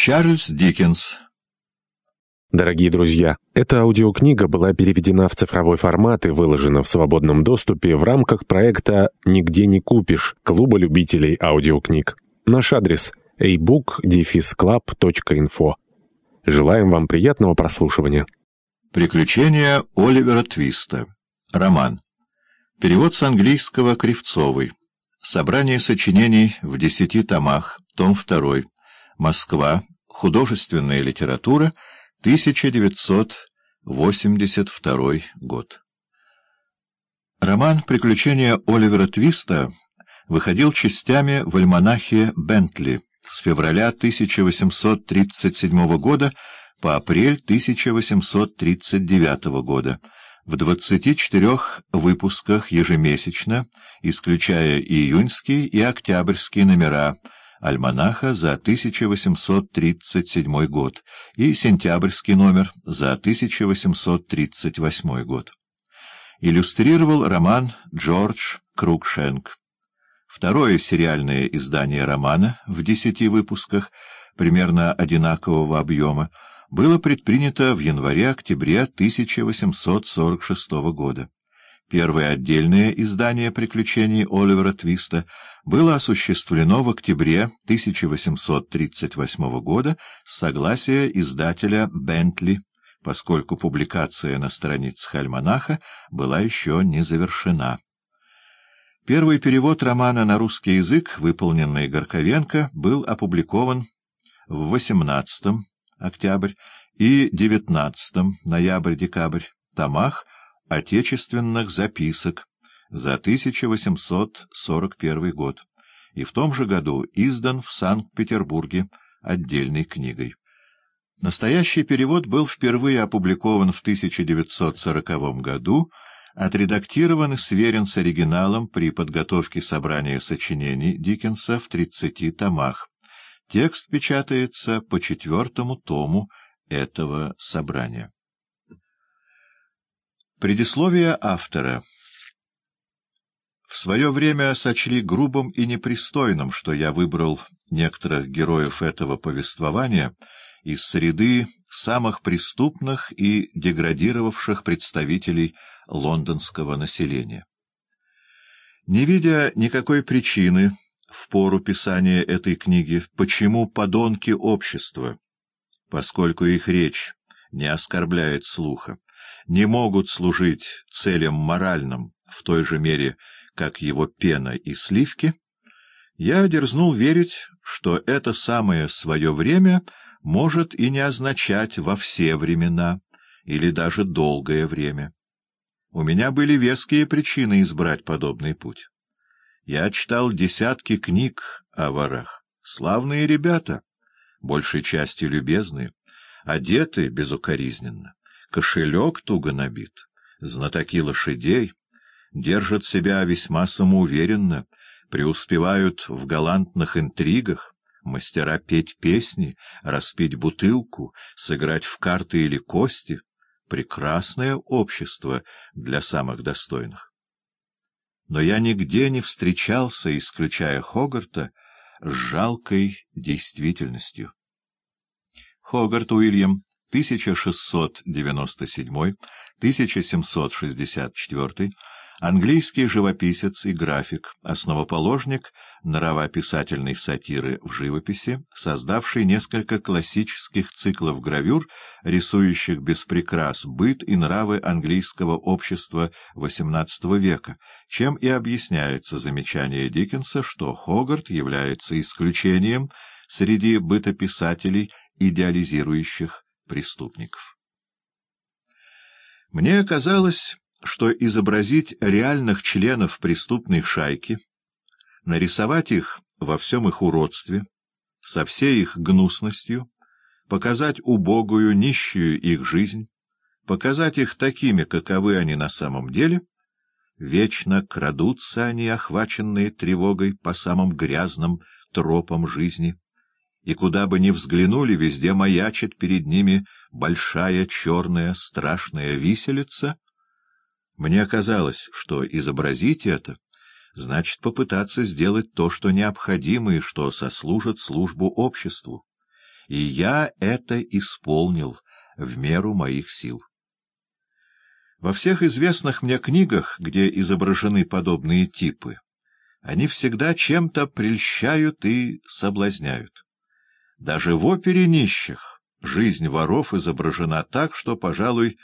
Чарльз Диккенс Дорогие друзья, эта аудиокнига была переведена в цифровой формат и выложена в свободном доступе в рамках проекта «Нигде не купишь» Клуба любителей аудиокниг. Наш адрес – ebook-club.info. Желаем вам приятного прослушивания. Приключения Оливера Твиста. Роман. Перевод с английского Кривцовой. Собрание сочинений в десяти томах. Том 2. Москва. Художественная литература. 1982 год. Роман «Приключения Оливера Твиста» выходил частями в альманахе «Бентли» с февраля 1837 года по апрель 1839 года в 24 выпусках ежемесячно, исключая июньские и октябрьские номера альманаха за 1837 год и сентябрьский номер за 1838 год. Иллюстрировал роман Джордж Крукшенк. Второе сериальное издание романа в десяти выпусках, примерно одинакового объема, было предпринято в январе-октябре 1846 года. Первое отдельное издание «Приключений Оливера Твиста» было осуществлено в октябре 1838 года с согласия издателя Бентли, поскольку публикация на страницах альманаха была еще не завершена. Первый перевод романа на русский язык, выполненный Горковенко, был опубликован в 18 октябрь и 19 ноябрь-декабрь томах отечественных записок за 1841 год и в том же году издан в Санкт-Петербурге отдельной книгой. Настоящий перевод был впервые опубликован в 1940 году, отредактирован и сверен с оригиналом при подготовке собрания сочинений Диккенса в 30 томах. Текст печатается по четвертому тому этого собрания. Предисловие автора В свое время сочли грубым и непристойным, что я выбрал некоторых героев этого повествования из среды самых преступных и деградировавших представителей лондонского населения. Не видя никакой причины в пору писания этой книги, почему подонки общества, поскольку их речь не оскорбляет слуха, не могут служить целям моральным в той же мере, как его пена и сливки, я дерзнул верить, что это самое свое время может и не означать во все времена или даже долгое время. У меня были веские причины избрать подобный путь. Я читал десятки книг о ворах. Славные ребята, большей частью любезные, одеты безукоризненно кошелек туго набит, знатоки лошадей, держат себя весьма самоуверенно, преуспевают в галантных интригах, мастера петь песни, распить бутылку, сыграть в карты или кости — прекрасное общество для самых достойных. Но я нигде не встречался, исключая Хогарта, с жалкой действительностью. Хогарт Уильям 1697-1764, английский живописец и график, основоположник нравописательной сатиры в живописи, создавший несколько классических циклов гравюр, рисующих без прикрас быт и нравы английского общества XVIII века, чем и объясняется замечание Диккенса, что Хогарт является исключением среди бытописателей, идеализирующих преступников. Мне казалось, что изобразить реальных членов преступной шайки, нарисовать их во всем их уродстве, со всей их гнусностью, показать убогую, нищую их жизнь, показать их такими, каковы они на самом деле, вечно крадутся они, охваченные тревогой по самым грязным тропам жизни, и куда бы ни взглянули, везде маячит перед ними большая черная страшная виселица. Мне казалось, что изобразить это значит попытаться сделать то, что необходимо и что сослужит службу обществу. И я это исполнил в меру моих сил. Во всех известных мне книгах, где изображены подобные типы, они всегда чем-то прельщают и соблазняют. Даже в опере нищих жизнь воров изображена так, что, пожалуй,